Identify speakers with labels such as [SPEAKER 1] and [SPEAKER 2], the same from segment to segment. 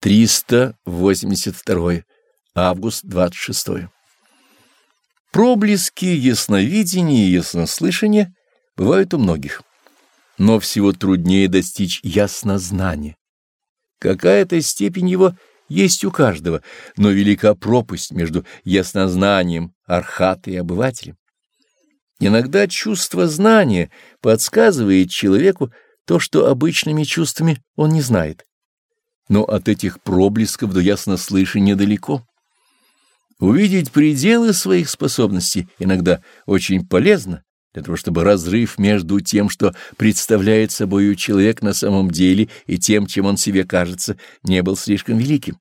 [SPEAKER 1] 382. Август 26. Проблески ясновидения и яснослышания бывают у многих, но всего труднее достичь яснознания. Какая-то степень его есть у каждого, но велика пропасть между яснознанием архата и обывателем. Иногда чувство знания подсказывает человеку то, что обычными чувствами он не знает. Но от этих проблесков до яснослышания далеко. Увидеть пределы своих способностей иногда очень полезно, для того, чтобы разрыв между тем, что представляет собою человек на самом деле, и тем, чем он себе кажется, не был слишком великим.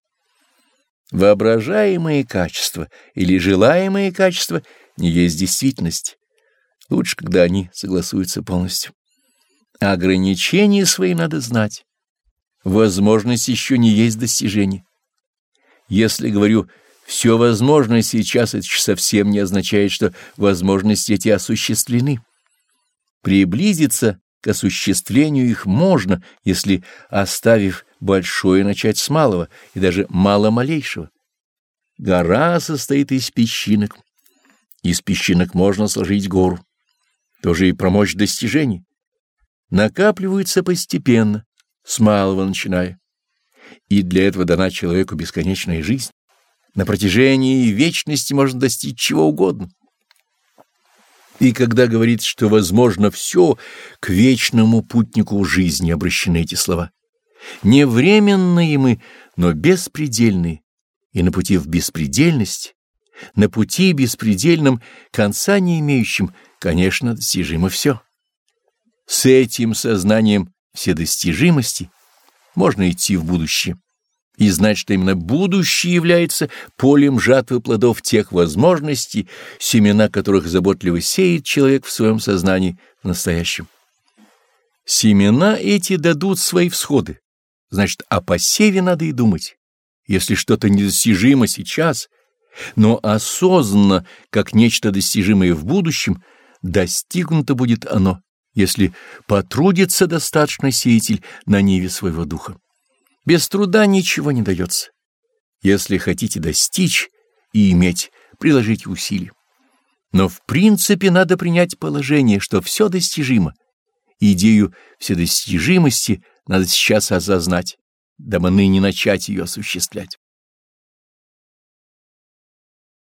[SPEAKER 1] Воображаемые качества или желаемые качества не есть действительность. Лучше, когда они согласуются полностью. Ограничения свои надо знать. Возможность еще не есть достижение. Если говорю «все возможно сейчас», это совсем не означает, что возможности эти осуществлены. Приблизиться к осуществлению их можно, если, оставив большое, начать с малого и даже мало-малейшего. Гора состоит из песчинок. Из песчинок можно сложить гору. Тоже и про мощь достижений. Накапливаются постепенно, с малого начиная. И для этого дана человеку бесконечная жизнь. На протяжении вечности можно достичь чего угодно. И когда говорит, что возможно все, к вечному путнику жизни обращены эти слова. Не временные мы, но беспредельные, и на пути в беспредельность, на пути беспредельном, конца не имеющим, конечно, достижимо все. С этим сознанием вседостижимости можно идти в будущее и знать, что именно будущее является полем жатвы плодов тех возможностей, семена которых заботливо сеет человек в своем сознании в настоящем. Семена эти дадут свои всходы, значит, о посеве надо и думать. Если что-то недостижимо сейчас, но осознанно, как нечто достижимое в будущем, достигнуто будет оно если потрудится достаточно сеятель на ниве своего духа. Без труда ничего не дается. Если хотите достичь и иметь, приложите усилия. Но в принципе надо принять положение, что все достижимо. Идею вседостижимости надо сейчас осознать, дабы ныне начать ее осуществлять.